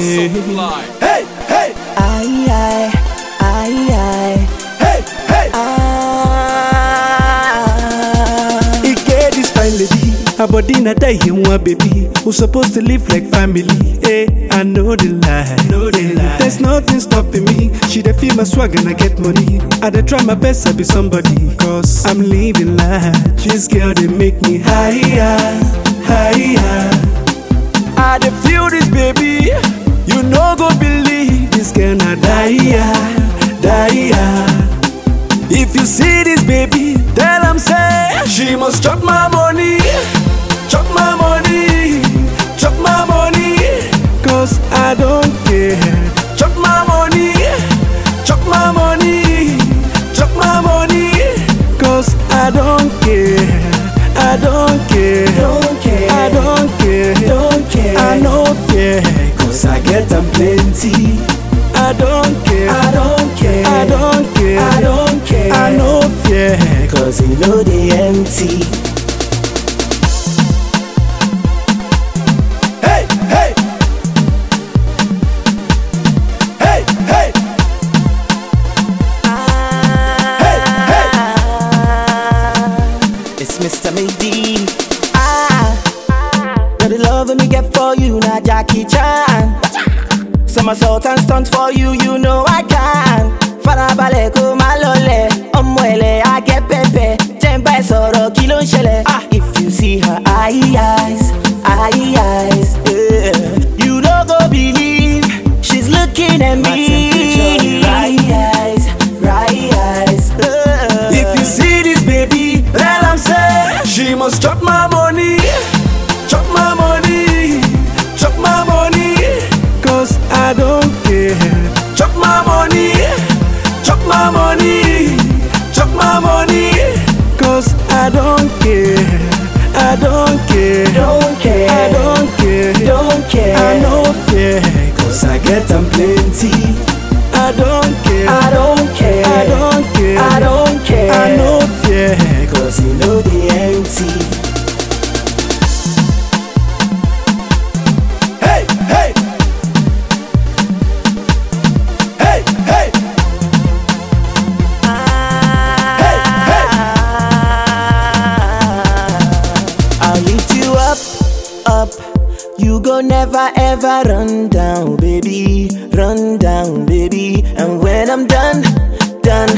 So fly. Hey, hey, Aye, aye, aye, aye. hey, hey. Ah. He get this fine lady, her body na die him one baby. Who supposed to live like family? Hey, I know the lie, know the lie. There's nothing stopping me. She dey feel my swag and I get money. I dey try my best to be somebody, cause I'm living large. This girl they make me higher, higher. I dey feel this baby. If you see this baby, tell am say she must chop my money, chop my money, chop my money. Cause I don't care. Chop my money, chop my money, chop my money. Cause I don't care. I don't care. Don't care. I don't care. Don't care. I no fear. Cause I get them plenty. I don't care. I don't fear. Cause you know they empty. Hey, hey. Hey, hey. It's Mr. May D. Ah, now the love me get for you, now Jackie Chan. Somersault and stunt for you, you know I can. Farabalẹ̀ kó má lọlẹ̀, ọmọ ẹ̀lẹ̀ at me. Right eyes, right eyes. If you see this baby, tell am say she must drop my money, You go never ever run down, baby. Run down, baby. And when I'm done, done,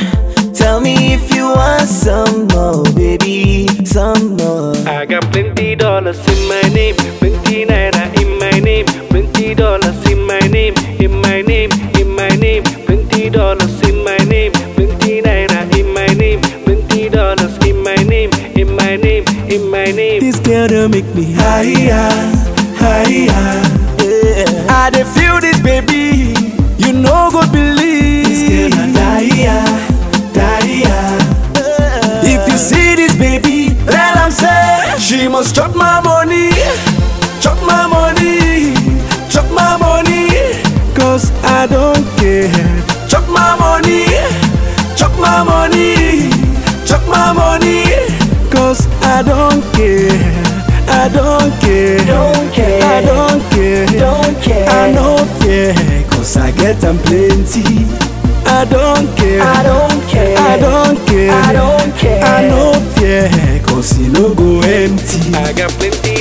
tell me if you want some more, baby. Some more. I got plenty dollars in my name, plenty naira in my name, plenty dollars in my name, in my name, in my name, plenty dollars in my name, plenty naira in my name, plenty dollars in my name, in my name, in my name. This girl don't make me higher, higher. Yeah. I dey feel this baby. You no go believe. This girl na. If you see this baby, tell am say she must chop my money, chop my money, chop my money. Cause I don't care. Chop my money, chop my money, chop my money. Cause I don't care. I don't care. Don't care. I don't care. Don't care. I no fear. Cause I get them plenty. I don't care. I don't care. I don't care. I don't care. I no fear. Cause you no go empty. I got plenty